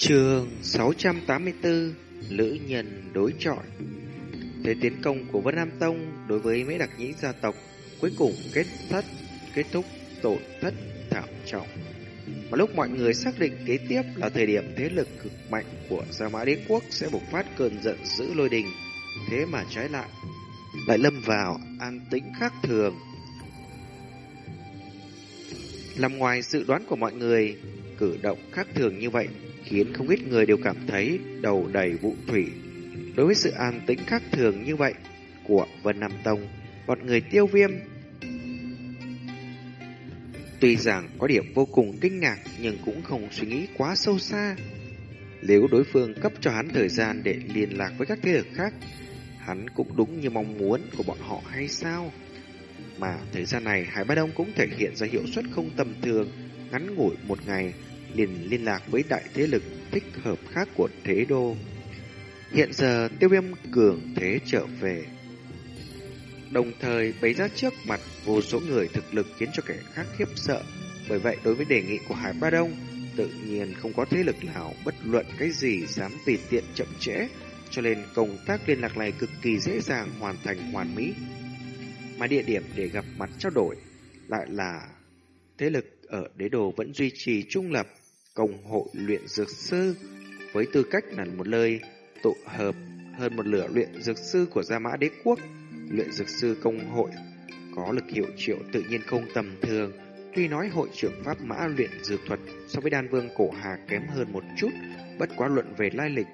Trường 684 Lữ nhân đối chọi Thế tiến công của Vân Nam Tông đối với mấy đặc nhĩ gia tộc cuối cùng kết thất kết thúc tổn thất thảm trọng. Mà lúc mọi người xác định kế tiếp là thời điểm thế lực cực mạnh của Gia Mã Đế Quốc sẽ bộc phát cơn giận dữ lôi đình, thế mà trái lại lại lâm vào an tĩnh khác thường. Làm ngoài dự đoán của mọi người, cử động khác thường như vậy khiến không ít người đều cảm thấy đầu đầy vụ thủy. Đối với sự an tĩnh khác thường như vậy của Vân Nam Tông, bọn người tiêu viêm Tuy rằng có điểm vô cùng kinh ngạc nhưng cũng không suy nghĩ quá sâu xa. Nếu đối phương cấp cho hắn thời gian để liên lạc với các thế lực khác, hắn cũng đúng như mong muốn của bọn họ hay sao? Mà thời gian này Hải Ba Đông cũng thể hiện ra hiệu suất không tầm thường, ngắn ngủi một ngày liền liên lạc với đại thế lực thích hợp khác của thế đô. Hiện giờ tiêu viêm cường thế trở về. Đồng thời bấy ra trước mặt vô số người thực lực khiến cho kẻ khác khiếp sợ. Bởi vậy đối với đề nghị của Hải Ba Đông, tự nhiên không có thế lực nào bất luận cái gì dám tùy tiện chậm trễ, cho nên công tác liên lạc này cực kỳ dễ dàng hoàn thành hoàn mỹ. Mà địa điểm để gặp mặt trao đổi lại là thế lực ở đế đồ vẫn duy trì trung lập công hội luyện dược sư với tư cách là một nơi tụ hợp hơn một lửa luyện dược sư của Gia Mã Đế Quốc. Luyện dược sư công hội có lực hiệu triệu tự nhiên không tầm thường. Tuy nói hội trưởng Pháp Mã luyện dược thuật so với đan vương cổ hà kém hơn một chút, bất quá luận về lai lịch.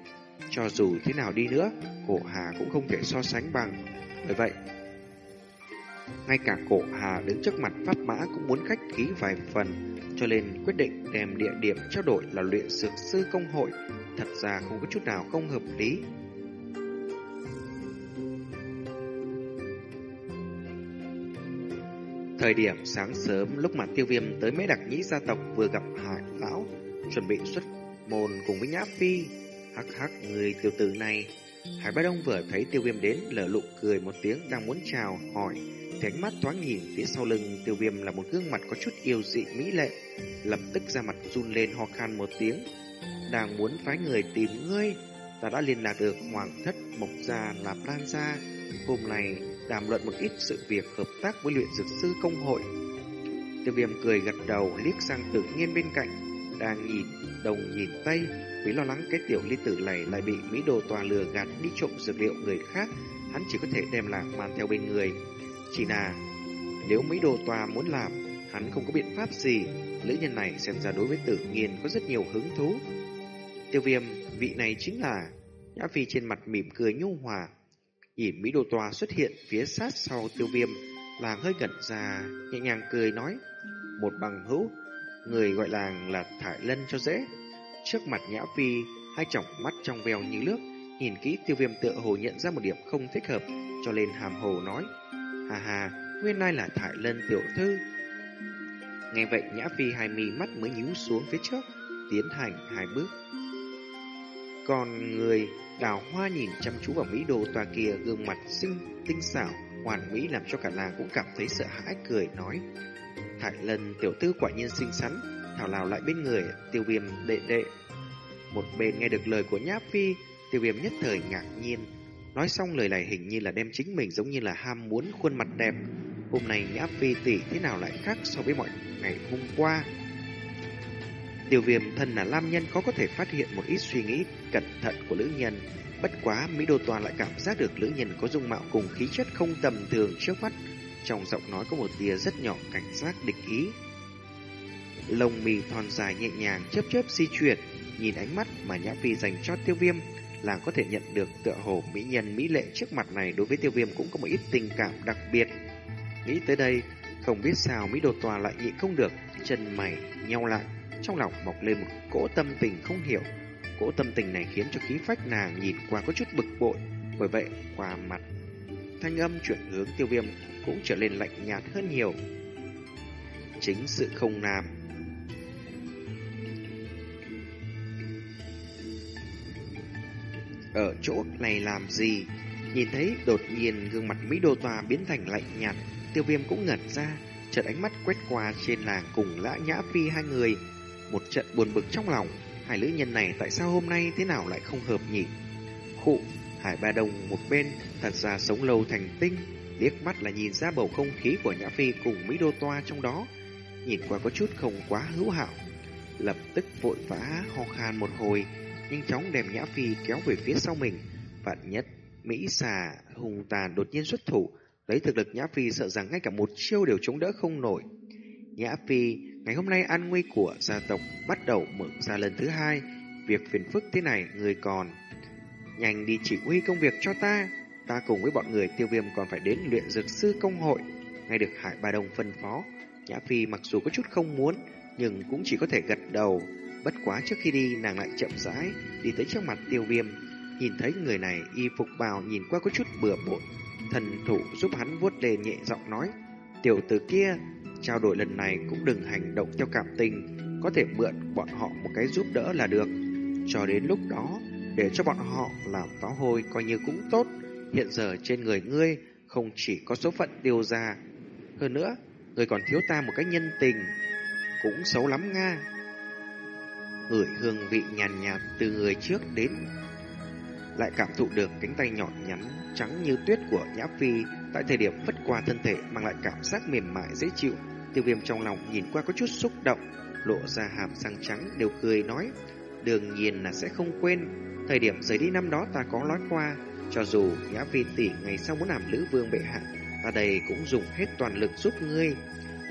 Cho dù thế nào đi nữa, cổ hà cũng không thể so sánh bằng. Bởi vậy, ngay cả cổ hà đứng trước mặt Pháp Mã cũng muốn khách khí vài phần cho nên quyết định đem địa điểm trao đổi là luyện dược sư công hội, thật ra không có chút nào không hợp lý. Thời điểm sáng sớm lúc mà tiêu viêm tới mấy đặc nhĩ gia tộc vừa gặp hải lão, chuẩn bị xuất môn cùng với nhã phi. Hắc hắc người tiểu tử này. Hải bá Đông vừa thấy tiêu viêm đến lở lụ cười một tiếng đang muốn chào hỏi thì ánh mắt thoáng nhìn phía sau lưng tiêu viêm là một gương mặt có chút yêu dị mỹ lệ, lập tức ra mặt run lên ho khan một tiếng. Đang muốn phái người tìm ngươi, ta đã liên lạc được hoàng thất mộc gia Lạp lan gia. Hôm nay đàm luận một ít sự việc hợp tác với luyện dược sư công hội. Tiêu viêm cười gật đầu liếc sang tự nhiên bên cạnh, đang nhìn đồng nhìn tay vì lo lắng cái tiểu ly tử này lại bị Mỹ đồ tòa lừa gạt đi trộm dược liệu người khác, hắn chỉ có thể đem lạc mang theo bên người. Chỉ là nếu mỹ đồ tòa muốn làm, hắn không có biện pháp gì. Lữ nhân này xem ra đối với tự nhiên có rất nhiều hứng thú. Tiêu viêm, vị này chính là Nhã Phi trên mặt mỉm cười nhu hòa. Nhìn Mỹ đồ tòa xuất hiện phía sát sau tiêu viêm, làng hơi gật ra, nhẹ nhàng cười nói. Một bằng hữu, người gọi làng là Thải Lân cho dễ. Trước mặt Nhã Phi, hai tròng mắt trong veo như nước, nhìn kỹ tiêu viêm tựa hồ nhận ra một điểm không thích hợp, cho nên hàm hồ nói. Hà hà, nguyên lai là Thải Lân tiểu thư. Nghe vậy Nhã Phi hai mì mắt mới nhíu xuống phía trước, tiến hành hai bước. Còn người đào hoa nhìn chăm chú vào Mỹ đồ tòa kia gương mặt xinh, tinh xảo, hoàn mỹ làm cho cả làng cũng cảm thấy sợ hãi cười nói. Thải Lân tiểu thư quả nhiên xinh xắn, thảo nào lại bên người tiêu viêm đệ đệ. Một bên nghe được lời của Nhã Phi, tiêu viêm nhất thời ngạc nhiên, Nói xong lời này hình như là đem chính mình giống như là ham muốn khuôn mặt đẹp. Hôm nay Nhã Phi tỷ thế nào lại khác so với mọi ngày hôm qua. tiêu viêm thân là lam nhân khó có thể phát hiện một ít suy nghĩ cẩn thận của nữ nhân. Bất quá Mỹ Đô Toàn lại cảm giác được nữ nhân có dung mạo cùng khí chất không tầm thường trước mắt. Trong giọng nói có một tia rất nhỏ cảnh giác địch ý. Lông mì thon dài nhẹ nhàng chớp chớp di chuyển, nhìn ánh mắt mà Nhã Phi dành cho tiêu viêm làng có thể nhận được tựa hồ mỹ nhân mỹ lệ trước mặt này đối với tiêu viêm cũng có một ít tình cảm đặc biệt. Nghĩ tới đây, không biết sao Mỹ Đồ Tòa lại nhịn không được, chân mày nhau lại, trong lòng mọc lên một cỗ tâm tình không hiểu. Cỗ tâm tình này khiến cho khí phách nàng nhìn qua có chút bực bội, bởi vậy qua mặt thanh âm chuyển hướng tiêu viêm cũng trở nên lạnh nhạt hơn nhiều. Chính sự không làm ở chỗ này làm gì? Nhìn thấy đột nhiên gương mặt Mỹ Đô Tòa biến thành lạnh nhạt, tiêu viêm cũng ngẩn ra, chợt ánh mắt quét qua trên làng cùng lã nhã phi hai người. Một trận buồn bực trong lòng, Hai nữ nhân này tại sao hôm nay thế nào lại không hợp nhỉ? Khụ, Hải Ba Đồng một bên, thật ra sống lâu thành tinh, liếc mắt là nhìn ra bầu không khí của Nhã Phi cùng Mỹ Đô Toa trong đó. Nhìn qua có chút không quá hữu hảo. Lập tức vội vã ho khan một hồi, nhanh chóng đem Nhã Phi kéo về phía sau mình. Vạn nhất, Mỹ xà hùng tàn đột nhiên xuất thủ, lấy thực lực Nhã Phi sợ rằng ngay cả một chiêu đều chống đỡ không nổi. Nhã Phi, ngày hôm nay an nguy của gia tộc bắt đầu mở ra lần thứ hai. Việc phiền phức thế này người còn. Nhanh đi chỉ huy công việc cho ta. Ta cùng với bọn người tiêu viêm còn phải đến luyện dược sư công hội. Ngay được Hải Ba Đông phân phó. Nhã Phi mặc dù có chút không muốn, nhưng cũng chỉ có thể gật đầu. Bất quá trước khi đi, nàng lại chậm rãi, đi tới trước mặt tiêu viêm. Nhìn thấy người này y phục bào nhìn qua có chút bừa bộn. Thần thủ giúp hắn vuốt lên nhẹ giọng nói. Tiểu tử kia, Trao đổi lần này cũng đừng hành động theo cảm tình, có thể mượn bọn họ một cái giúp đỡ là được. Cho đến lúc đó, để cho bọn họ làm pháo hôi coi như cũng tốt. Hiện giờ trên người ngươi không chỉ có số phận tiêu ra. Hơn nữa, ngươi còn thiếu ta một cái nhân tình. Cũng xấu lắm nga. Ngửi hương vị nhàn nhạt, từ người trước đến lại cảm thụ được cánh tay nhọn nhắn trắng như tuyết của Nhã Phi tại thời điểm vất qua thân thể mang lại cảm giác mềm mại dễ chịu. Tiêu viêm trong lòng nhìn qua có chút xúc động, lộ ra hàm răng trắng đều cười nói, đương nhiên là sẽ không quên. Thời điểm rời đi năm đó ta có nói qua, cho dù Nhã Phi tỷ ngày sau muốn làm lữ vương bệ hạ, ta đây cũng dùng hết toàn lực giúp ngươi.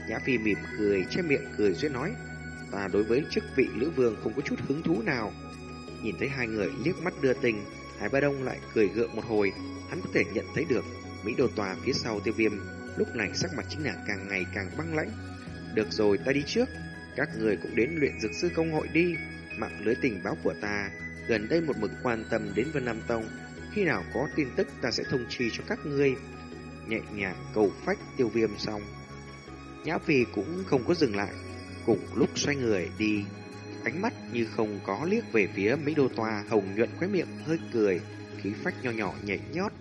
Nhã Phi mỉm cười, che miệng cười duyên nói, ta đối với chức vị lữ vương không có chút hứng thú nào. Nhìn thấy hai người liếc mắt đưa tình, Hải Ba Đông lại cười gượng một hồi, hắn có thể nhận thấy được Mỹ Đồ Tòa phía sau tiêu viêm, lúc này sắc mặt chính là càng ngày càng băng lãnh. Được rồi, ta đi trước, các người cũng đến luyện dược sư công hội đi. Mạng lưới tình báo của ta, gần đây một mực quan tâm đến Vân Nam Tông, khi nào có tin tức ta sẽ thông trì cho các ngươi. Nhẹ nhàng cầu phách tiêu viêm xong. Nhã Phi cũng không có dừng lại, cùng lúc xoay người đi ánh mắt như không có liếc về phía Mỹ Đô Toa hồng nhuận khóe miệng hơi cười, khí phách nho nhỏ nhảy nhót,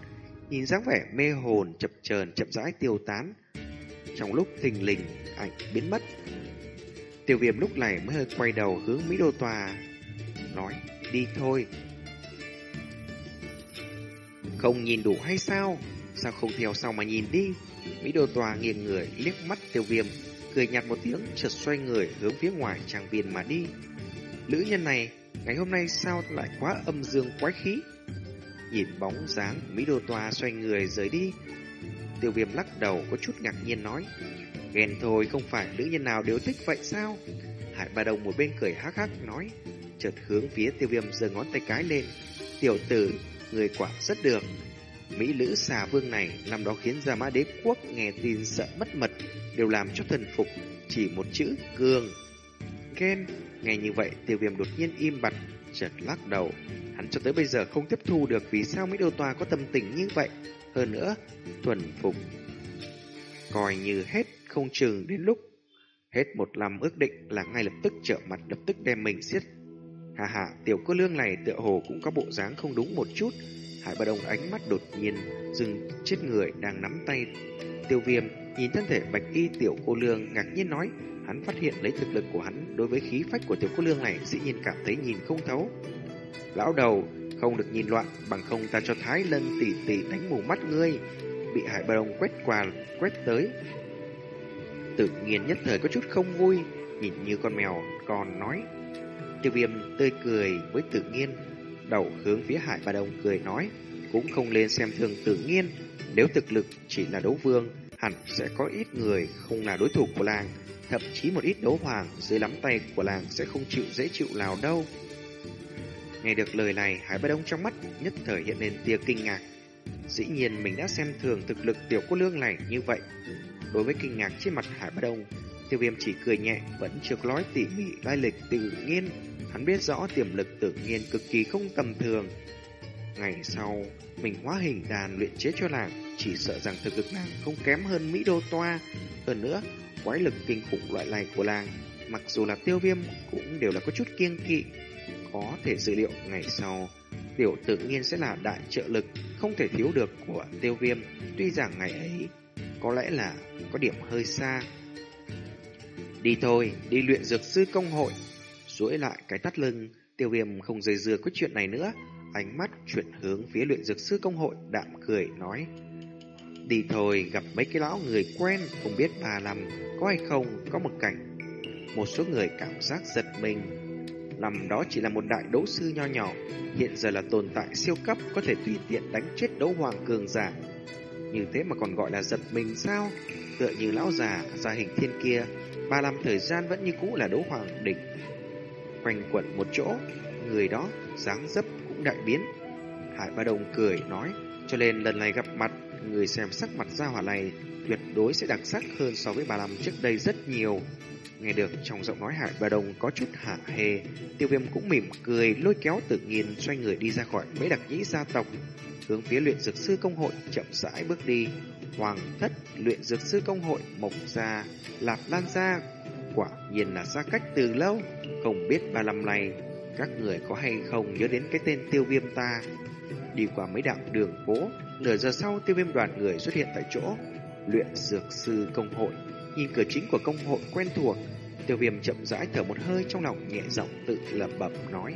nhìn dáng vẻ mê hồn chập chờn chậm rãi tiêu tán. Trong lúc thình lình, ảnh biến mất. Tiêu viêm lúc này mới hơi quay đầu hướng Mỹ Đô Tòa, nói, đi thôi. Không nhìn đủ hay sao? Sao không theo sau mà nhìn đi? Mỹ Đô Tòa nghiêng người liếc mắt tiêu viêm, cười nhạt một tiếng, chợt xoay người hướng phía ngoài trang viên mà đi. Lữ nhân này, ngày hôm nay sao lại quá âm dương quái khí? Nhìn bóng dáng Mỹ Đô Toa xoay người rời đi. Tiêu viêm lắc đầu có chút ngạc nhiên nói. Ghen thôi không phải nữ nhân nào đều thích vậy sao? Hải Ba Đồng một bên cười hắc hắc nói. Chợt hướng phía tiêu viêm giơ ngón tay cái lên. Tiểu tử, người quả rất được. Mỹ Lữ xà vương này năm đó khiến Gia Mã Đế Quốc nghe tin sợ mất mật, đều làm cho thần phục, chỉ một chữ cường. Ghen, nghe như vậy tiêu viêm đột nhiên im bặt, chợt lắc đầu. Hắn cho tới bây giờ không tiếp thu được vì sao Mỹ Đô Tòa có tâm tình như vậy. Hơn nữa, thuần phục. Coi như hết không chừng đến lúc hết một năm ước định là ngay lập tức trợ mặt lập tức đem mình siết. Hà hà, tiểu cô lương này tựa hồ cũng có bộ dáng không đúng một chút. Hải Ba Đông ánh mắt đột nhiên dừng chết người đang nắm tay tiêu viêm, nhìn thân thể bạch y tiểu cô lương ngạc nhiên nói, hắn phát hiện lấy thực lực của hắn đối với khí phách của tiểu cô lương này dĩ nhiên cảm thấy nhìn không thấu. Lão đầu, không được nhìn loạn, bằng không ta cho Thái Lân tỷ tỷ đánh mù mắt ngươi. Bị Hải Ba Đông quét qua, quét tới. Tự nhiên nhất thời có chút không vui, nhìn như con mèo còn nói. Tiêu viêm tươi cười với tự nhiên, đầu hướng phía Hải Ba Đông cười nói, cũng không lên xem thường tự nhiên, nếu thực lực chỉ là đấu vương, hẳn sẽ có ít người không là đối thủ của làng, thậm chí một ít đấu hoàng dưới nắm tay của làng sẽ không chịu dễ chịu nào đâu. Nghe được lời này, Hải Ba Đông trong mắt nhất thời hiện lên tia kinh ngạc. Dĩ nhiên mình đã xem thường thực lực tiểu cô lương này như vậy. Đối với kinh ngạc trên mặt Hải Ba Đông, tiêu viêm chỉ cười nhẹ, vẫn chưa có nói tỉ mỉ lai lịch tự nhiên. Hắn biết rõ tiềm lực tự nhiên cực kỳ không tầm thường. Ngày sau, mình hóa hình đàn luyện chế cho làng, chỉ sợ rằng thực lực nàng không kém hơn Mỹ Đô Toa. Hơn nữa, quái lực kinh khủng loại này của làng, mặc dù là tiêu viêm cũng đều là có chút kiêng kỵ. Có thể dự liệu ngày sau, tiểu tự nhiên sẽ là đại trợ lực không thể thiếu được của tiêu viêm. Tuy rằng ngày ấy có lẽ là có điểm hơi xa. Đi thôi, đi luyện dược sư công hội. duỗi lại cái tắt lưng, Tiêu viêm không dây dưa có chuyện này nữa, ánh mắt chuyển hướng phía luyện dược sư công hội đạm cười nói. Đi thôi, gặp mấy cái lão người quen, không biết bà làm có hay không, có một cảnh. Một số người cảm giác giật mình. làm đó chỉ là một đại đấu sư nho nhỏ, hiện giờ là tồn tại siêu cấp có thể tùy tiện đánh chết đấu hoàng cường giả. Như thế mà còn gọi là giật mình sao? Tựa như lão già, gia hình thiên kia, ba năm thời gian vẫn như cũ là đấu hoàng đỉnh. Quanh quẩn một chỗ, người đó dáng dấp đại biến. Hải Ba Đồng cười nói, cho nên lần này gặp mặt, người xem sắc mặt gia hỏa này tuyệt đối sẽ đặc sắc hơn so với bà năm trước đây rất nhiều. Nghe được trong giọng nói Hải Ba Đồng có chút hạ hề, tiêu viêm cũng mỉm cười lôi kéo tự nhiên xoay người đi ra khỏi mấy đặc nhĩ gia tộc, hướng phía luyện dược sư công hội chậm rãi bước đi. Hoàng thất luyện dược sư công hội mộc gia, lạp lan gia, quả nhiên là xa cách từ lâu, không biết ba năm này các người có hay không nhớ đến cái tên tiêu viêm ta. Đi qua mấy đoạn đường phố, nửa giờ sau tiêu viêm đoàn người xuất hiện tại chỗ. Luyện dược sư công hội, nhìn cửa chính của công hội quen thuộc, tiêu viêm chậm rãi thở một hơi trong lòng nhẹ giọng tự lẩm bẩm nói.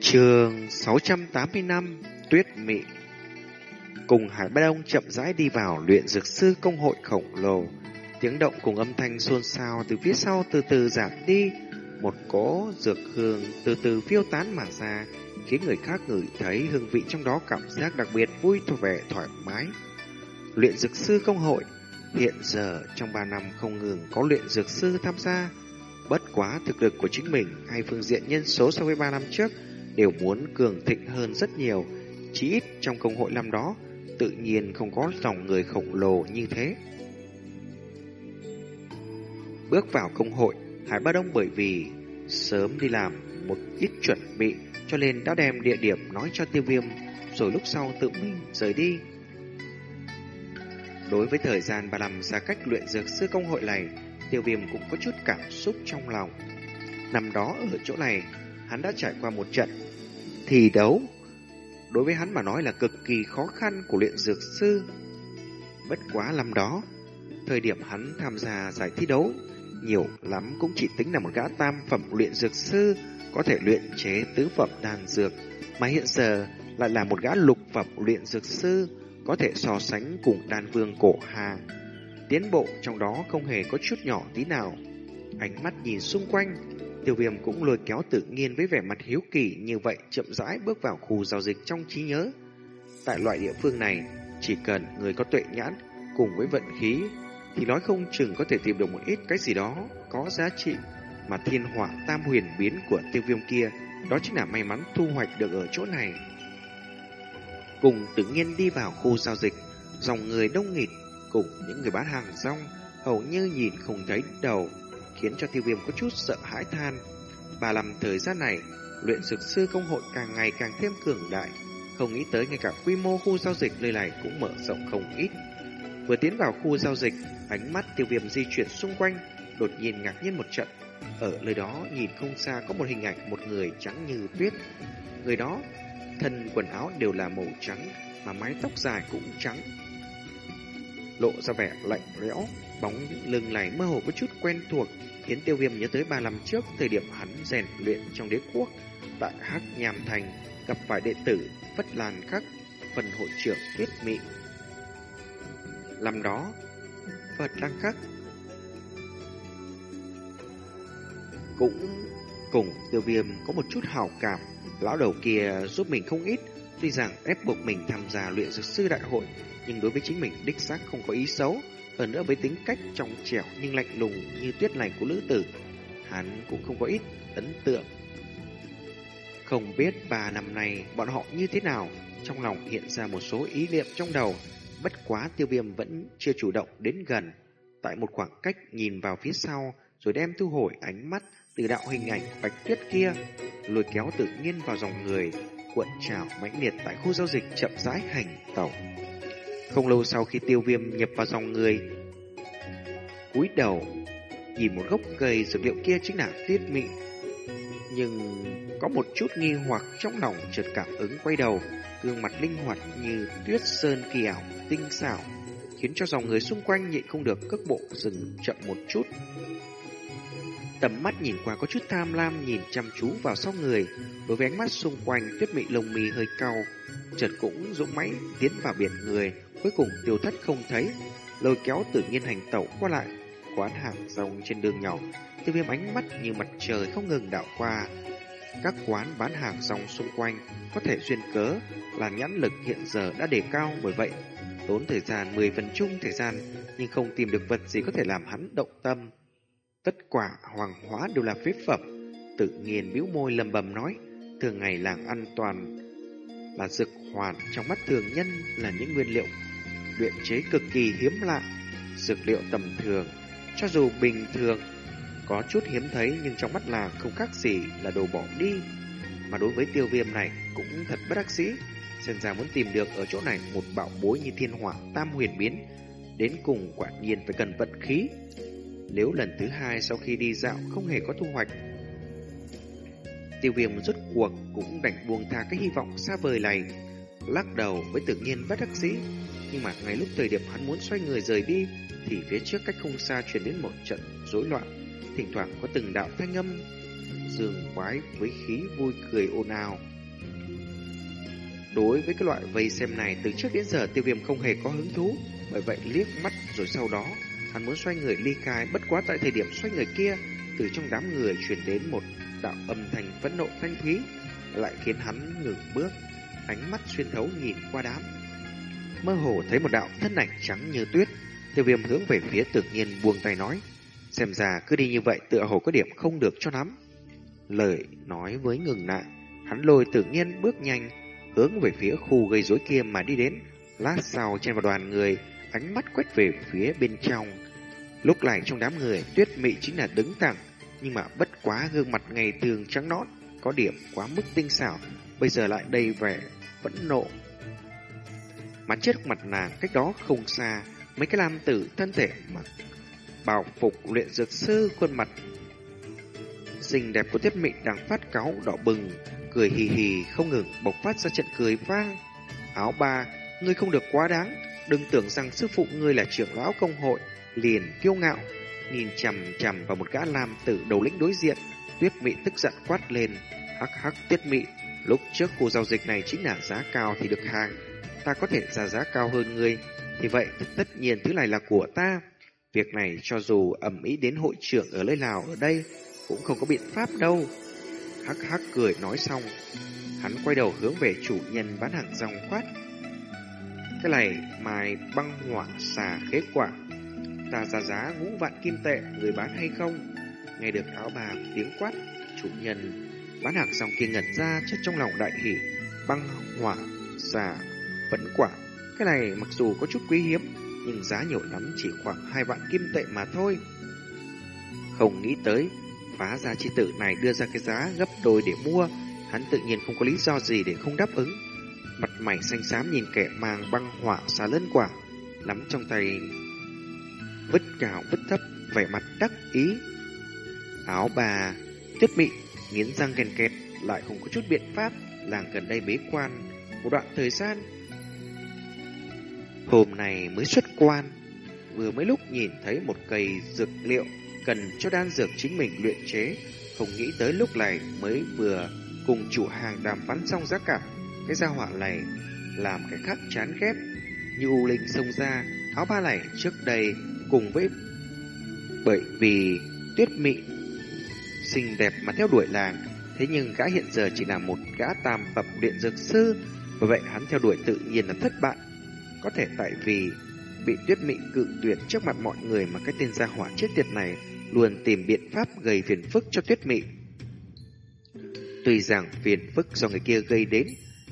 Trường 685 Tuyết Mị Cùng Hải Ba Đông chậm rãi đi vào luyện dược sư công hội khổng lồ. Tiếng động cùng âm thanh xôn xao từ phía sau từ từ giảm đi. Một cỗ dược hương từ từ phiêu tán mà ra, khiến người khác ngửi thấy hương vị trong đó cảm giác đặc biệt vui vẻ thoải mái. Luyện dược sư công hội Hiện giờ trong 3 năm không ngừng có luyện dược sư tham gia. Bất quá thực lực của chính mình hay phương diện nhân số so với 3 năm trước đều muốn cường thịnh hơn rất nhiều. Chỉ ít trong công hội năm đó, tự nhiên không có dòng người khổng lồ như thế. Bước vào công hội, Hải Ba Đông bởi vì sớm đi làm một ít chuẩn bị cho nên đã đem địa điểm nói cho tiêu viêm rồi lúc sau tự mình rời đi. Đối với thời gian bà làm xa cách luyện dược sư công hội này, tiêu viêm cũng có chút cảm xúc trong lòng. Năm đó ở chỗ này, hắn đã trải qua một trận thi đấu. Đối với hắn mà nói là cực kỳ khó khăn của luyện dược sư. Bất quá năm đó, thời điểm hắn tham gia giải thi đấu, nhiều lắm cũng chỉ tính là một gã tam phẩm luyện dược sư có thể luyện chế tứ phẩm đan dược, mà hiện giờ lại là một gã lục phẩm luyện dược sư có thể so sánh cùng đan vương cổ hà. Tiến bộ trong đó không hề có chút nhỏ tí nào. Ánh mắt nhìn xung quanh, Tiêu viêm cũng lôi kéo tự nhiên với vẻ mặt hiếu kỳ như vậy chậm rãi bước vào khu giao dịch trong trí nhớ. Tại loại địa phương này, chỉ cần người có tuệ nhãn cùng với vận khí thì nói không chừng có thể tìm được một ít cái gì đó có giá trị mà thiên hỏa tam huyền biến của tiêu viêm kia đó chính là may mắn thu hoạch được ở chỗ này. Cùng tự nhiên đi vào khu giao dịch, dòng người đông nghịt cùng những người bán hàng rong hầu như nhìn không thấy đầu khiến cho tiêu viêm có chút sợ hãi than. bà làm thời gian này, luyện dược sư công hội càng ngày càng thêm cường đại, không nghĩ tới ngay cả quy mô khu giao dịch nơi này cũng mở rộng không ít. Vừa tiến vào khu giao dịch, ánh mắt tiêu viêm di chuyển xung quanh, đột nhiên ngạc nhiên một trận. Ở nơi đó nhìn không xa có một hình ảnh một người trắng như tuyết. Người đó, thân quần áo đều là màu trắng, mà mái tóc dài cũng trắng. Lộ ra vẻ lạnh lẽo, bóng lưng này mơ hồ có chút quen thuộc, khiến tiêu viêm nhớ tới ba năm trước thời điểm hắn rèn luyện trong đế quốc tại Hắc nhàm Thành gặp phải đệ tử Phất Lan Khắc, phần hội trưởng Tuyết Mị. làm đó, Phật Lan Khắc cũng cùng tiêu viêm có một chút hào cảm. Lão đầu kia giúp mình không ít, tuy rằng ép buộc mình tham gia luyện dược sư đại hội, nhưng đối với chính mình đích xác không có ý xấu. Hơn nữa với tính cách trong trẻo nhưng lạnh lùng như tuyết lành của nữ tử, hắn cũng không có ít ấn tượng. Không biết ba năm nay bọn họ như thế nào, trong lòng hiện ra một số ý niệm trong đầu, bất quá tiêu viêm vẫn chưa chủ động đến gần. Tại một khoảng cách nhìn vào phía sau, rồi đem thu hồi ánh mắt từ đạo hình ảnh bạch tuyết kia, lôi kéo tự nhiên vào dòng người, cuộn trào mãnh liệt tại khu giao dịch chậm rãi hành tẩu. Không lâu sau khi tiêu viêm nhập vào dòng người, cúi đầu, nhìn một gốc cây dược liệu kia chính là tiết mị. Nhưng có một chút nghi hoặc trong lòng chợt cảm ứng quay đầu, gương mặt linh hoạt như tuyết sơn kỳ ảo, tinh xảo, khiến cho dòng người xung quanh nhịn không được cước bộ dừng chậm một chút. Tầm mắt nhìn qua có chút tham lam nhìn chăm chú vào sau người, đối với ánh mắt xung quanh tuyết mị lồng mì hơi cao, chợt cũng dũng mãnh tiến vào biển người, cuối cùng tiêu thất không thấy, lôi kéo tự nhiên hành tẩu qua lại quán hàng rong trên đường nhỏ, tiêu viêm ánh mắt như mặt trời không ngừng đảo qua. Các quán bán hàng rong xung quanh có thể duyên cớ là nhãn lực hiện giờ đã đề cao bởi vậy tốn thời gian 10 phần chung thời gian nhưng không tìm được vật gì có thể làm hắn động tâm. Tất quả hoàng hóa đều là phế phẩm. Tự nhiên bĩu môi lầm bầm nói, thường ngày làng an toàn là dược hoàn trong mắt thường nhân là những nguyên liệu luyện chế cực kỳ hiếm lạ. Dược liệu tầm thường, cho dù bình thường, có chút hiếm thấy nhưng trong mắt là không khác gì là đồ bỏ đi. Mà đối với tiêu viêm này cũng thật bất đắc sĩ Xem ra muốn tìm được ở chỗ này một bảo bối như thiên hỏa tam huyền biến, đến cùng quả nhiên phải cần vận khí. Nếu lần thứ hai sau khi đi dạo không hề có thu hoạch, tiêu viêm rút cuộc cũng đành buông tha cái hy vọng xa vời này, lắc đầu với tự nhiên bất đắc dĩ. Nhưng mà ngay lúc thời điểm hắn muốn xoay người rời đi, thì phía trước cách không xa truyền đến một trận rối loạn, thỉnh thoảng có từng đạo thanh âm dường quái với khí vui cười ồn ào. Đối với cái loại vây xem này từ trước đến giờ tiêu viêm không hề có hứng thú, bởi vậy liếc mắt rồi sau đó hắn muốn xoay người ly khai bất quá tại thời điểm xoay người kia từ trong đám người truyền đến một đạo âm thanh phẫn nộ thanh thúy lại khiến hắn ngừng bước ánh mắt xuyên thấu nhìn qua đám mơ hồ thấy một đạo thân ảnh trắng như tuyết tiêu viêm hướng về phía tự nhiên buông tay nói xem ra cứ đi như vậy tựa hồ có điểm không được cho lắm lời nói với ngừng lại hắn lôi tự nhiên bước nhanh hướng về phía khu gây rối kia mà đi đến. Lát sau trên vào đoàn người, ánh mắt quét về phía bên trong. Lúc này trong đám người, tuyết mị chính là đứng thẳng, nhưng mà bất quá gương mặt ngày thường trắng nõn, có điểm quá mức tinh xảo, bây giờ lại đầy vẻ vẫn nộ. Mà trước mặt nàng cách đó không xa, mấy cái lam tử thân thể mặc bào phục luyện dược sư khuôn mặt xinh đẹp của Tuyết Mị đang phát cáo đỏ bừng, cười hì hì không ngừng bộc phát ra trận cười vang. Áo ba, ngươi không được quá đáng, đừng tưởng rằng sư phụ ngươi là trưởng lão công hội, liền kiêu ngạo, nhìn chằm chằm vào một gã nam tử đầu lĩnh đối diện, Tuyết Mị tức giận quát lên, hắc hắc Tuyết Mị, lúc trước khu giao dịch này chính là giá cao thì được hàng, ta có thể ra giá cao hơn ngươi, thì vậy tất nhiên thứ này là của ta. Việc này cho dù ẩm ý đến hội trưởng ở nơi nào ở đây, cũng không có biện pháp đâu. Hắc hắc cười nói xong, hắn quay đầu hướng về chủ nhân bán hàng rong quát. Cái này mài băng hỏa xà khế quả, ta ra giá ngũ vạn kim tệ, người bán hay không? Nghe được áo bà tiếng quát, chủ nhân bán hàng xong kia ngẩn ra chất trong lòng đại hỉ, băng hỏa xà vẫn quả. Cái này mặc dù có chút quý hiếm, nhưng giá nhiều lắm chỉ khoảng hai vạn kim tệ mà thôi. Không nghĩ tới, phá ra chi tử này đưa ra cái giá gấp đôi để mua, hắn tự nhiên không có lý do gì để không đáp ứng. Mặt mày xanh xám nhìn kẻ mang băng hỏa xà lân quả, nắm trong tay vứt cao vứt thấp, vẻ mặt đắc ý. Áo bà, tuyết mị, nghiến răng kèn kẹt, lại không có chút biện pháp, làng gần đây bế quan, một đoạn thời gian. Hôm nay mới xuất quan, vừa mới lúc nhìn thấy một cây dược liệu cần cho đan dược chính mình luyện chế, không nghĩ tới lúc này mới vừa cùng chủ hàng đàm phán xong giá cả. Cái gia hỏa này làm cái khác chán ghét. Như U Linh xông ra, áo ba này trước đây cùng với bởi vì tuyết mị xinh đẹp mà theo đuổi làng, thế nhưng gã hiện giờ chỉ là một gã tam phẩm luyện dược sư, bởi vậy hắn theo đuổi tự nhiên là thất bại. Có thể tại vì bị tuyết mị cự tuyệt trước mặt mọi người mà cái tên gia hỏa chết tiệt này luôn tìm biện pháp gây phiền phức cho tuyết mị. Tuy rằng phiền phức do người kia gây đến,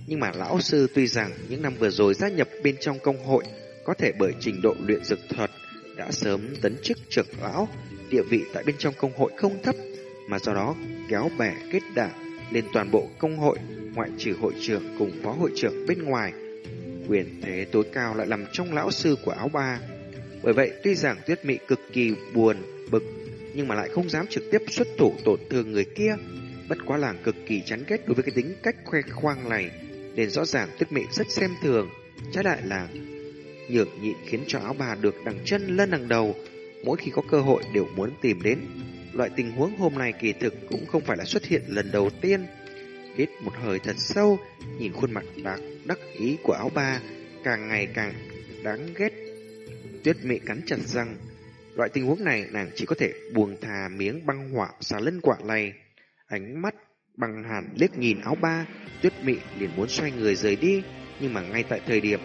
nhưng mà lão sư tuy rằng những năm vừa rồi gia nhập bên trong công hội có thể bởi trình độ luyện dược thuật đã sớm tấn chức trưởng lão, địa vị tại bên trong công hội không thấp, mà do đó kéo bè kết đảng lên toàn bộ công hội, ngoại trừ hội trưởng cùng phó hội trưởng bên ngoài. Quyền thế tối cao lại nằm trong lão sư của áo ba. Bởi vậy, tuy rằng tuyết mị cực kỳ buồn, bực nhưng mà lại không dám trực tiếp xuất thủ tổn thương người kia. bất quá làng cực kỳ chán ghét đối với cái tính cách khoe khoang này, nên rõ ràng tuyết mị rất xem thường, trái lại là nhược nhịn khiến cho áo bà được đằng chân lên đằng đầu, mỗi khi có cơ hội đều muốn tìm đến. Loại tình huống hôm nay kỳ thực cũng không phải là xuất hiện lần đầu tiên. Hít một hơi thật sâu, nhìn khuôn mặt đắc, đắc ý của áo bà càng ngày càng đáng ghét. Tuyết mị cắn chặt răng. Loại tình huống này nàng chỉ có thể buông thà miếng băng hỏa xả lân quạ này. Ánh mắt bằng hàn liếc nhìn áo ba, tuyết mị liền muốn xoay người rời đi, nhưng mà ngay tại thời điểm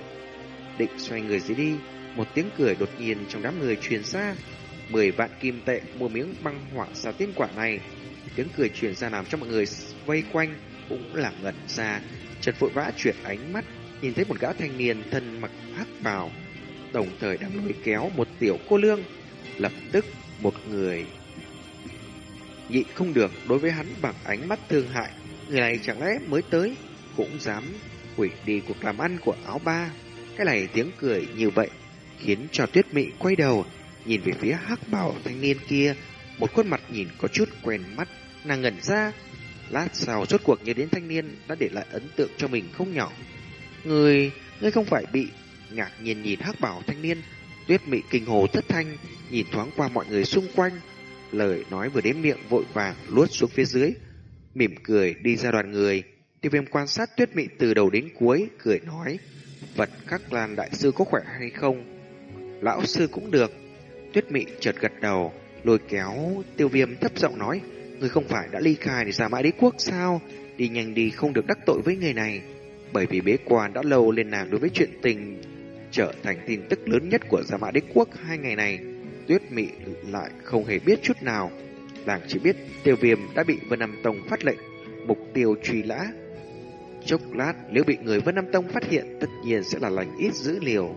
định xoay người dưới đi, một tiếng cười đột nhiên trong đám người truyền ra. Mười vạn kim tệ mua miếng băng hỏa xả tiên quả này. Tiếng cười truyền ra làm cho mọi người vây quanh cũng là ngẩn ra. Trần vội vã chuyển ánh mắt, nhìn thấy một gã thanh niên thân mặc hắc bào, đồng thời đang lôi kéo một tiểu cô lương. Lập tức một người nhị không được đối với hắn bằng ánh mắt thương hại. Người này chẳng lẽ mới tới cũng dám hủy đi cuộc làm ăn của áo ba. Cái này tiếng cười như vậy khiến cho tuyết mị quay đầu, nhìn về phía hắc bảo thanh niên kia, một khuôn mặt nhìn có chút quen mắt. Nàng ngẩn ra, lát sau rốt cuộc nhớ đến thanh niên đã để lại ấn tượng cho mình không nhỏ. Người ngươi không phải bị ngạc nhiên nhìn hắc bảo thanh niên. Tuyết mị kinh hồ thất thanh, nhìn thoáng qua mọi người xung quanh. Lời nói vừa đến miệng vội vàng luốt xuống phía dưới, mỉm cười đi ra đoàn người. Tiêu viêm quan sát tuyết mị từ đầu đến cuối, cười nói vật các làn đại sư có khỏe hay không? Lão sư cũng được. Tuyết mị chợt gật đầu lôi kéo tiêu viêm thấp giọng nói người không phải đã ly khai để ra mãi đế quốc sao? Đi nhanh đi không được đắc tội với người này. Bởi vì bế quan đã lâu lên nàng đối với chuyện tình trở thành tin tức lớn nhất của Gia Mã Đế Quốc hai ngày này, Tuyết Mị lại không hề biết chút nào. Nàng chỉ biết tiêu viêm đã bị Vân Nam Tông phát lệnh, mục tiêu truy lã. Chốc lát nếu bị người Vân Nam Tông phát hiện tất nhiên sẽ là lành ít dữ liều.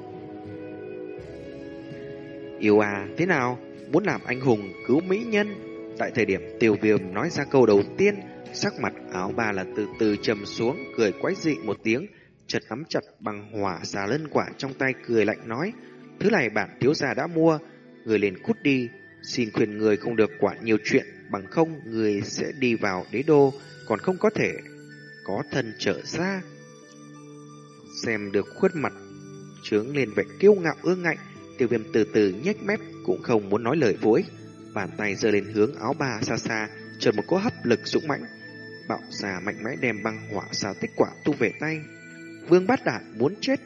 Yêu à, thế nào? Muốn làm anh hùng cứu mỹ nhân? Tại thời điểm tiêu viêm nói ra câu đầu tiên, sắc mặt áo ba là từ từ trầm xuống, cười quái dị một tiếng, chợt nắm chặt bằng hỏa xà lân quả trong tay cười lạnh nói, thứ này bản thiếu gia đã mua, người liền cút đi, xin khuyên người không được quản nhiều chuyện, bằng không người sẽ đi vào đế đô, còn không có thể có thân trở ra. Xem được khuất mặt trướng lên vẻ kiêu ngạo ương ngạnh, tiêu viêm từ từ nhếch mép cũng không muốn nói lời vối. bàn tay giơ lên hướng áo bà xa xa, chợt một cỗ hấp lực dũng mãnh, bạo xà mạnh mẽ đem băng hỏa sao tích quả tu về tay. Vương bát đạn muốn chết,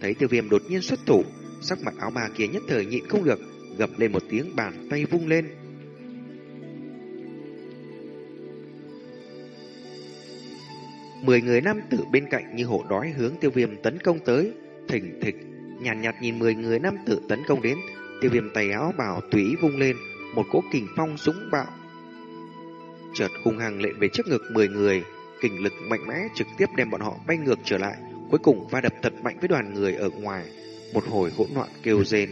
thấy tiêu viêm đột nhiên xuất thủ, sắc mặt áo bà kia nhất thời nhịn không được, gập lên một tiếng bàn tay vung lên. Mười người nam tử bên cạnh như hổ đói hướng tiêu viêm tấn công tới, thỉnh thịch, nhàn nhạt, nhạt nhìn mười người nam tử tấn công đến, tiêu viêm tay áo bảo túy vung lên, một cỗ kình phong súng bạo. Chợt hung hăng lệ về trước ngực mười người, kình lực mạnh mẽ trực tiếp đem bọn họ bay ngược trở lại, cuối cùng va đập thật mạnh với đoàn người ở ngoài, một hồi hỗn loạn kêu rên.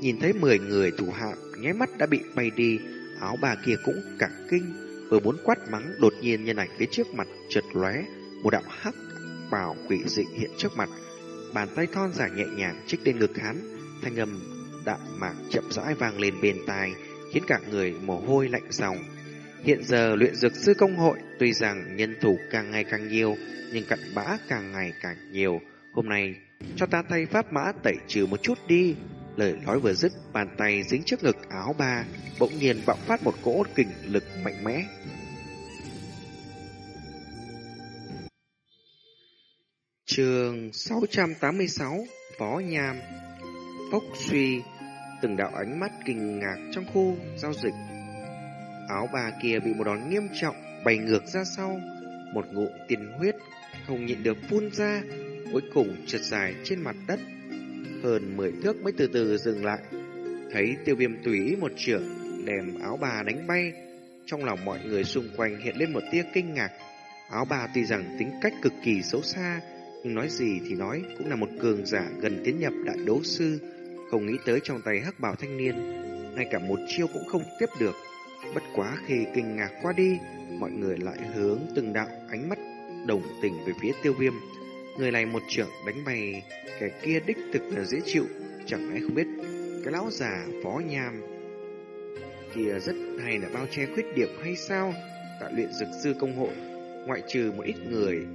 Nhìn thấy mười người thủ hạ nháy mắt đã bị bay đi, áo bà kia cũng cả kinh, vừa muốn quát mắng đột nhiên nhân ảnh phía trước mặt chợt lóe, một đạo hắc bảo quỷ dị hiện trước mặt, bàn tay thon dài nhẹ nhàng trích lên ngực hắn, thanh âm đạm mạc chậm rãi vang lên bên tai, khiến cả người mồ hôi lạnh ròng. Hiện giờ luyện dược sư công hội tuy rằng nhân thủ càng ngày càng nhiều, nhưng cặn bã càng ngày càng nhiều. Hôm nay, cho ta thay pháp mã tẩy trừ một chút đi. Lời nói vừa dứt, bàn tay dính trước ngực áo ba, bỗng nhiên bạo phát một cỗ kình lực mạnh mẽ. Trường 686 Phó Nham. Phốc suy Từng đạo ánh mắt kinh ngạc trong khu giao dịch. Áo bà kia bị một đòn nghiêm trọng Bày ngược ra sau Một ngụm tiền huyết Không nhịn được phun ra Cuối cùng trượt dài trên mặt đất. Hơn 10 thước mới từ từ dừng lại Thấy tiêu viêm tùy một trưởng Đem áo bà đánh bay Trong lòng mọi người xung quanh hiện lên một tia kinh ngạc Áo bà tuy rằng tính cách cực kỳ xấu xa nhưng nói gì thì nói cũng là một cường giả gần tiến nhập đại đấu sư, không nghĩ tới trong tay hắc bảo thanh niên, ngay cả một chiêu cũng không tiếp được. Bất quá khi kinh ngạc qua đi, mọi người lại hướng từng đạo ánh mắt đồng tình về phía tiêu viêm. Người này một trưởng đánh bay, kẻ kia đích thực là dễ chịu, chẳng lẽ không biết cái lão già phó nham kia rất hay là bao che khuyết điểm hay sao? tại luyện dược sư công hội, ngoại trừ một ít người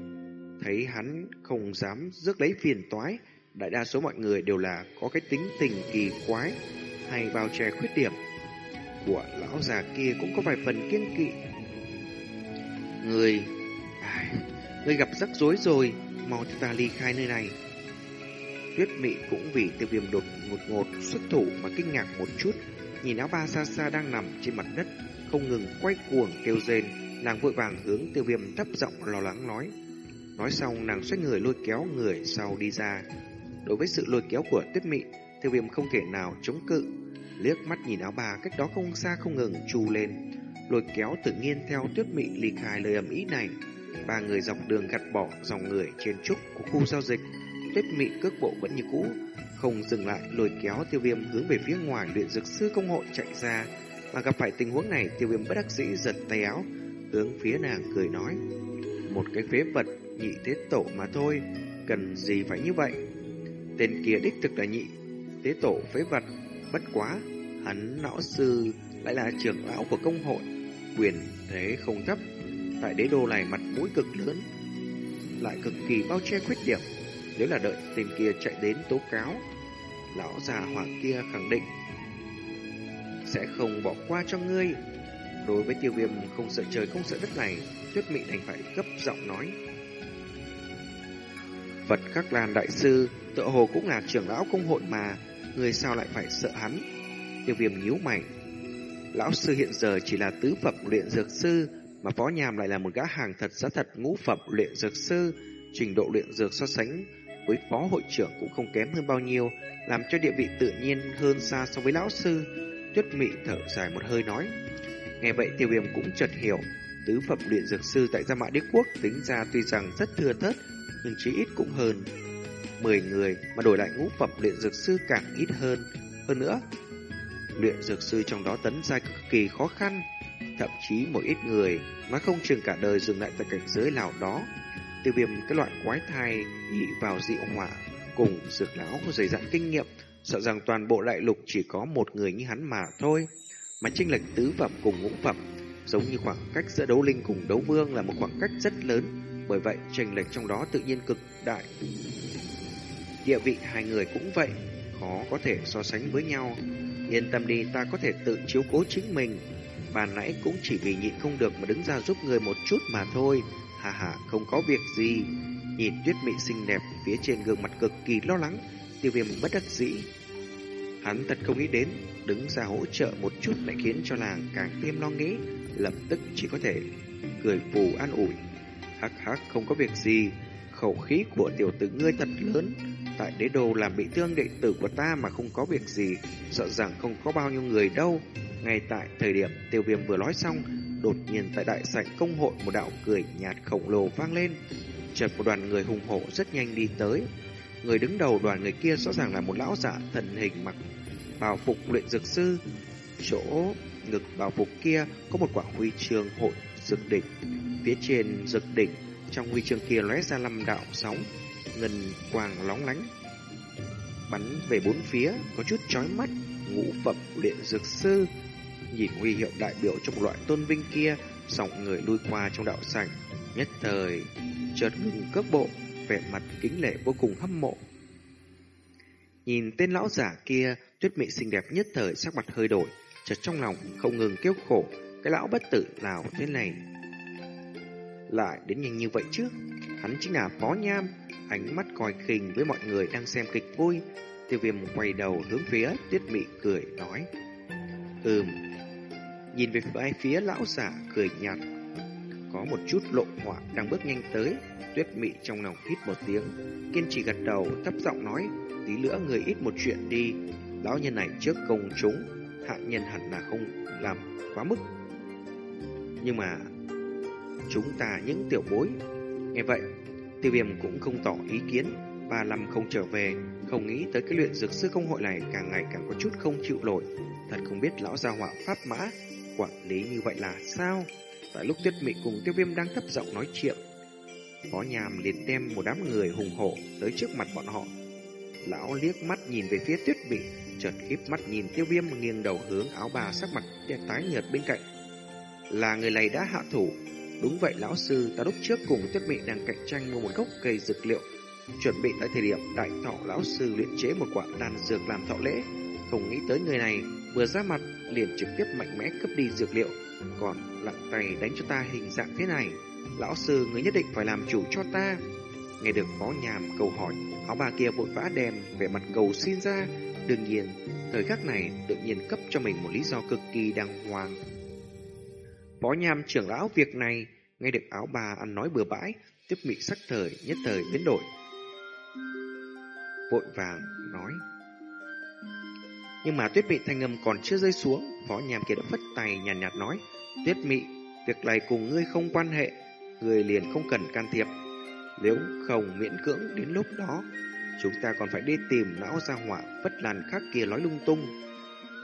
thấy hắn không dám rước lấy phiền toái, đại đa số mọi người đều là có cái tính tình kỳ quái hay bao che khuyết điểm của lão già kia cũng có vài phần kiêng kỵ. Người, người gặp rắc rối rồi, mau cho ta ly khai nơi này. Tuyết mị cũng vì tiêu viêm đột ngột ngột xuất thủ mà kinh ngạc một chút, nhìn áo ba xa xa đang nằm trên mặt đất, không ngừng quay cuồng kêu rên, nàng vội vàng hướng tiêu viêm thấp giọng lo lắng nói. Nói xong nàng xoay người lôi kéo người sau đi ra. Đối với sự lôi kéo của tuyết mị, tiêu viêm không thể nào chống cự. Liếc mắt nhìn áo bà cách đó không xa không ngừng trù lên. Lôi kéo tự nhiên theo tuyết mị ly khai lời ầm ý này. Ba người dọc đường gạt bỏ dòng người trên trúc của khu giao dịch. Tuyết mị cước bộ vẫn như cũ, không dừng lại lôi kéo tiêu viêm hướng về phía ngoài luyện dược sư công hội chạy ra. Mà gặp phải tình huống này, tiêu viêm bất đắc dĩ giật tay áo, hướng phía nàng cười nói. Một cái phế vật nhị thế tổ mà thôi, cần gì phải như vậy? Tên kia đích thực là nhị thế tổ phế vật, bất quá, hắn lão sư lại là trưởng lão của công hội, quyền thế không thấp, tại đế đô này mặt mũi cực lớn, lại cực kỳ bao che khuyết điểm. Nếu là đợi tên kia chạy đến tố cáo, lão già hỏa kia khẳng định sẽ không bỏ qua cho ngươi. Đối với tiêu viêm không sợ trời không sợ đất này, tuyết mị đành phải gấp giọng nói. vật Khắc Lan Đại Sư tự hồ cũng là trưởng lão công hội mà, người sao lại phải sợ hắn? Tiêu viêm nhíu mày. Lão sư hiện giờ chỉ là tứ phẩm luyện dược sư, mà phó nhàm lại là một gã hàng thật giá thật ngũ phẩm luyện dược sư. Trình độ luyện dược so sánh với phó hội trưởng cũng không kém hơn bao nhiêu, làm cho địa vị tự nhiên hơn xa so với lão sư. Tuyết mị thở dài một hơi nói. Nghe vậy tiêu viêm cũng chợt hiểu, tứ phẩm luyện dược sư tại Gia Mã Đế Quốc tính ra tuy rằng rất thưa thớt, nhưng chí ít cũng hơn 10 người mà đổi lại ngũ phẩm luyện dược sư càng ít hơn. Hơn nữa, luyện dược sư trong đó tấn giai cực kỳ khó khăn, thậm chí một ít người mà không chừng cả đời dừng lại tại cảnh giới nào đó. Tiêu viêm cái loại quái thai nhị vào dị hỏa cùng dược lão dày dặn kinh nghiệm, sợ rằng toàn bộ đại lục chỉ có một người như hắn mà thôi. Mà chênh lệch tứ phẩm cùng ngũ phẩm, giống như khoảng cách giữa đấu linh cùng đấu vương là một khoảng cách rất lớn, bởi vậy chênh lệch trong đó tự nhiên cực đại. Địa vị hai người cũng vậy, khó có thể so sánh với nhau. Yên tâm đi, ta có thể tự chiếu cố chính mình. Bàn nãy cũng chỉ vì nhịn không được mà đứng ra giúp người một chút mà thôi. Hà hà, không có việc gì. Nhìn tuyết mị xinh đẹp phía trên gương mặt cực kỳ lo lắng, tiêu viêm bất đắc dĩ. Hắn thật không nghĩ đến, đứng ra hỗ trợ một chút lại khiến cho nàng càng thêm lo nghĩ, lập tức chỉ có thể cười phù an ủi. Hắc hắc không có việc gì, khẩu khí của tiểu tử ngươi thật lớn, tại đế đô làm bị thương đệ tử của ta mà không có việc gì, sợ rằng không có bao nhiêu người đâu. Ngay tại thời điểm tiêu viêm vừa nói xong, đột nhiên tại đại sảnh công hội một đạo cười nhạt khổng lồ vang lên. Chợt một đoàn người hùng hổ rất nhanh đi tới. Người đứng đầu đoàn người kia rõ ràng là một lão giả thần hình mặc bào phục luyện dược sư. Chỗ ngực bào phục kia có một quả huy chương hội dược đỉnh. Phía trên dược đỉnh, trong huy chương kia lóe ra năm đạo sóng, ngân quàng lóng lánh. Bắn về bốn phía, có chút chói mắt, ngũ phẩm luyện dược sư. Nhìn huy hiệu đại biểu cho một loại tôn vinh kia, sòng người lui qua trong đạo sảnh. Nhất thời, chợt ngừng cước bộ, vẻ mặt kính lệ vô cùng hâm mộ. Nhìn tên lão giả kia, tuyết mị xinh đẹp nhất thời sắc mặt hơi đổi, chợt trong lòng không ngừng kêu khổ, cái lão bất tử nào thế này lại đến nhanh như vậy chứ? Hắn chính là Phó Nham, ánh mắt coi khinh với mọi người đang xem kịch vui. Tiêu viêm quay đầu hướng phía tuyết Mị cười nói. Ừm, nhìn về phía phía lão giả cười nhạt. Có một chút lộ họa đang bước nhanh tới. Tuyết Mị trong lòng hít một tiếng, kiên trì gật đầu, thấp giọng nói, tí nữa người ít một chuyện đi. Lão nhân này trước công chúng, hạ nhân hẳn là không làm quá mức. Nhưng mà chúng ta những tiểu bối. Nghe vậy, tiêu viêm cũng không tỏ ý kiến, ba năm không trở về, không nghĩ tới cái luyện dược sư công hội này càng ngày càng có chút không chịu nổi. Thật không biết lão gia họa pháp mã, quản lý như vậy là sao? Tại lúc tuyết mị cùng tiêu viêm đang thấp giọng nói chuyện, Phó nhàm liền đem một đám người hùng hổ tới trước mặt bọn họ. Lão liếc mắt nhìn về phía tuyết mị, chợt híp mắt nhìn tiêu viêm nghiêng đầu hướng áo bà sắc mặt tái nhợt bên cạnh. là người này đã hạ thủ. Đúng vậy lão sư, ta lúc trước cùng Tuyết Mị đang cạnh tranh mua một gốc cây dược liệu, chuẩn bị tại thời điểm đại thọ lão sư luyện chế một quả đan dược làm thọ lễ. Không nghĩ tới người này vừa ra mặt liền trực tiếp mạnh mẽ cướp đi dược liệu, còn lặng tay đánh cho ta hình dạng thế này. Lão sư, người nhất định phải làm chủ cho ta. Nghe được phó nhàm cầu hỏi, áo bà kia vội vã đem vẻ mặt cầu xin ra. Đương nhiên, thời khắc này tự nhiên cấp cho mình một lý do cực kỳ đàng hoàng. Phó nhàm trưởng lão việc này, nghe được áo bà ăn nói bừa bãi, tiếp mị sắc thời, nhất thời biến đổi. Vội vàng nói. Nhưng mà tuyết mị thanh âm còn chưa rơi xuống, phó nhàm kia đã phất tay nhàn nhạt, nhạt nói. Tuyết mị, việc này cùng ngươi không quan hệ, người liền không cần can thiệp. Nếu không miễn cưỡng đến lúc đó, chúng ta còn phải đi tìm lão gia hỏa vất làn khác kia nói lung tung.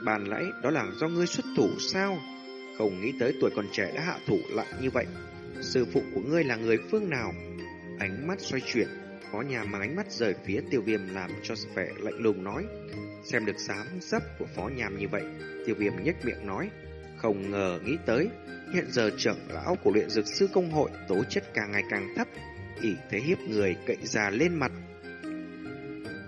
Bàn lãi đó là do ngươi xuất thủ sao? Không nghĩ tới tuổi còn trẻ đã hạ thủ lại như vậy. Sư phụ của ngươi là người phương nào? Ánh mắt xoay chuyển, có nhà mà ánh mắt rời phía tiêu viêm làm cho vẻ lạnh lùng nói. Xem được sám dấp của phó nhàm như vậy, tiêu viêm nhếch miệng nói. Không ngờ nghĩ tới, hiện giờ trưởng lão của luyện dược sư công hội tố chất càng ngày càng thấp, ỉ thế hiếp người cậy già lên mặt.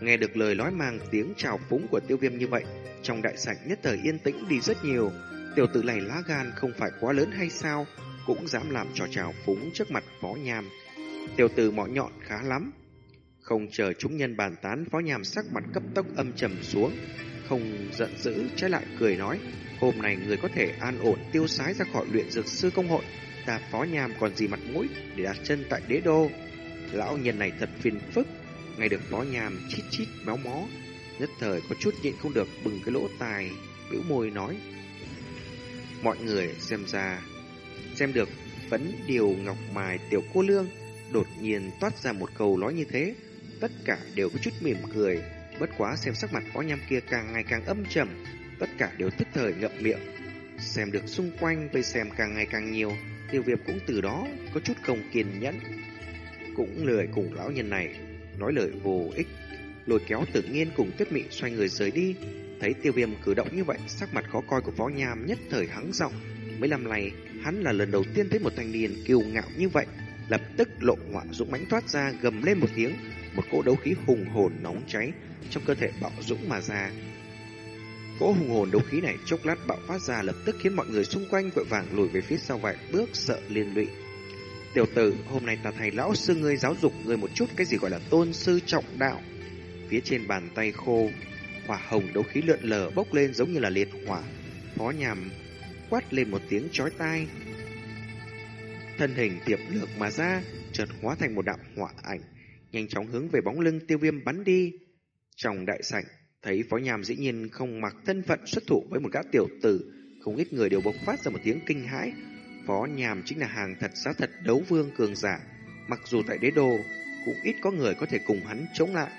Nghe được lời nói mang tiếng chào phúng của tiêu viêm như vậy, trong đại sảnh nhất thời yên tĩnh đi rất nhiều. Tiểu tử này lá gan không phải quá lớn hay sao, cũng dám làm trò chào phúng trước mặt phó nhàm. Tiểu tử mọ nhọn khá lắm. Không chờ chúng nhân bàn tán, phó nhàm sắc mặt cấp tốc âm trầm xuống, không giận dữ, trái lại cười nói, hôm nay người có thể an ổn tiêu sái ra khỏi luyện dược sư công hội, ta phó nhàm còn gì mặt mũi để đặt chân tại đế đô. Lão nhân này thật phiền phức, ngay được phó nhàm chít chít méo mó, nhất thời có chút nhịn không được bừng cái lỗ tài, bĩu môi nói. Mọi người xem ra, xem được vấn điều ngọc mài tiểu cô lương, đột nhiên toát ra một câu nói như thế, tất cả đều có chút mỉm cười, bất quá xem sắc mặt phó nham kia càng ngày càng âm trầm, tất cả đều tức thời ngậm miệng. Xem được xung quanh vây xem càng ngày càng nhiều, tiêu viêm cũng từ đó có chút không kiên nhẫn. Cũng lười cùng lão nhân này, nói lời vô ích, lôi kéo tự nhiên cùng tuyết mị xoay người rời đi. Thấy tiêu viêm cử động như vậy, sắc mặt khó coi của phó nham nhất thời hắng giọng. Mấy năm này, hắn là lần đầu tiên thấy một thanh niên kiêu ngạo như vậy, lập tức lộ họa dũng mãnh thoát ra gầm lên một tiếng, một cỗ đấu khí hùng hồn nóng cháy trong cơ thể bạo dũng mà ra. Cỗ hùng hồn đấu khí này chốc lát bạo phát ra lập tức khiến mọi người xung quanh vội vàng lùi về phía sau vài bước sợ liên lụy. Tiểu tử, hôm nay ta thầy lão sư ngươi giáo dục ngươi một chút cái gì gọi là tôn sư trọng đạo. Phía trên bàn tay khô, hỏa hồng đấu khí lượn lờ bốc lên giống như là liệt hỏa. Phó nhằm quát lên một tiếng chói tai. Thân hình tiệp lược mà ra, chợt hóa thành một đạo hỏa ảnh, nhanh chóng hướng về bóng lưng tiêu viêm bắn đi. Trong đại sảnh, thấy phó nhàm dĩ nhiên không mặc thân phận xuất thủ với một gã tiểu tử, không ít người đều bộc phát ra một tiếng kinh hãi. Phó nhàm chính là hàng thật giá thật đấu vương cường giả, mặc dù tại đế đô cũng ít có người có thể cùng hắn chống lại.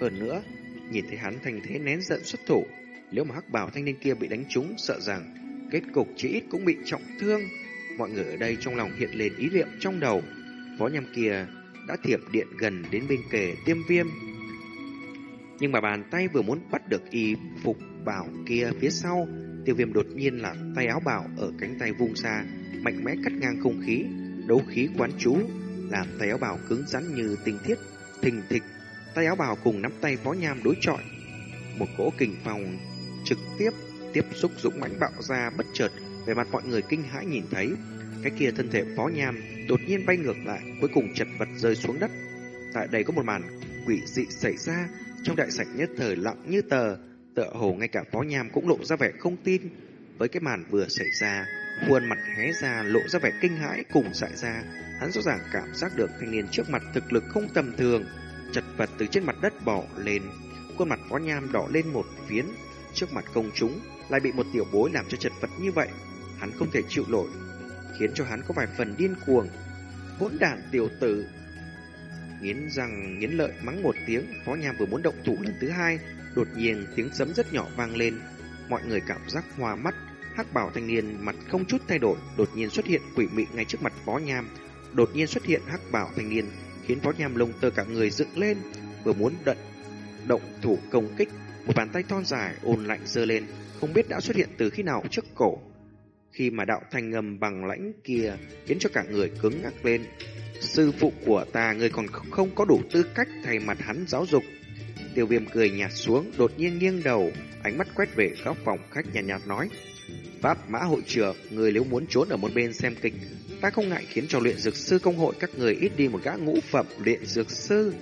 Hơn nữa, nhìn thấy hắn thành thế nén giận xuất thủ, nếu mà hắc bảo thanh niên kia bị đánh trúng, sợ rằng kết cục chỉ ít cũng bị trọng thương. Mọi người ở đây trong lòng hiện lên ý niệm trong đầu, phó nhàm kia đã thiệp điện gần đến bên kề tiêm viêm. Nhưng mà bàn tay vừa muốn bắt được y phục bảo kia phía sau, tiêu viêm đột nhiên là tay áo bảo ở cánh tay vung xa, mạnh mẽ cắt ngang không khí, đấu khí quán chú, làm tay áo bảo cứng rắn như tinh thiết, thình thịch. Tay áo bảo cùng nắm tay phó nham đối chọi. Một cỗ kình phòng trực tiếp tiếp xúc dũng mãnh bạo ra bất chợt về mặt mọi người kinh hãi nhìn thấy cái kia thân thể phó nham đột nhiên bay ngược lại, cuối cùng chật vật rơi xuống đất. Tại đây có một màn quỷ dị xảy ra, trong đại sảnh nhất thời lặng như tờ, tựa hồ ngay cả phó nham cũng lộ ra vẻ không tin. Với cái màn vừa xảy ra, khuôn mặt hé ra lộ ra vẻ kinh hãi cùng dại ra, hắn rõ ràng cảm giác được thanh niên trước mặt thực lực không tầm thường, chật vật từ trên mặt đất bỏ lên, khuôn mặt phó nham đỏ lên một phiến, trước mặt công chúng lại bị một tiểu bối làm cho chật vật như vậy, hắn không thể chịu nổi, khiến cho hắn có vài phần điên cuồng. Hỗn đản tiểu tử. Nghiến răng nghiến lợi mắng một tiếng, Phó Nham vừa muốn động thủ lần thứ hai, đột nhiên tiếng sấm rất nhỏ vang lên. Mọi người cảm giác hoa mắt, hắc bảo thanh niên mặt không chút thay đổi, đột nhiên xuất hiện quỷ mị ngay trước mặt Phó Nham. Đột nhiên xuất hiện hắc bảo thanh niên, khiến Phó Nham lông tơ cả người dựng lên, vừa muốn đận động thủ công kích, một bàn tay thon dài ồn lạnh giơ lên, không biết đã xuất hiện từ khi nào trước cổ khi mà đạo thanh ngầm bằng lãnh kia khiến cho cả người cứng ngắc lên. Sư phụ của ta người còn không có đủ tư cách thay mặt hắn giáo dục. Tiêu viêm cười nhạt xuống, đột nhiên nghiêng đầu, ánh mắt quét về góc phòng khách nhạt, nhạt nói. Pháp mã hội trưởng, người nếu muốn trốn ở một bên xem kịch, ta không ngại khiến cho luyện dược sư công hội các người ít đi một gã ngũ phẩm luyện dược sư.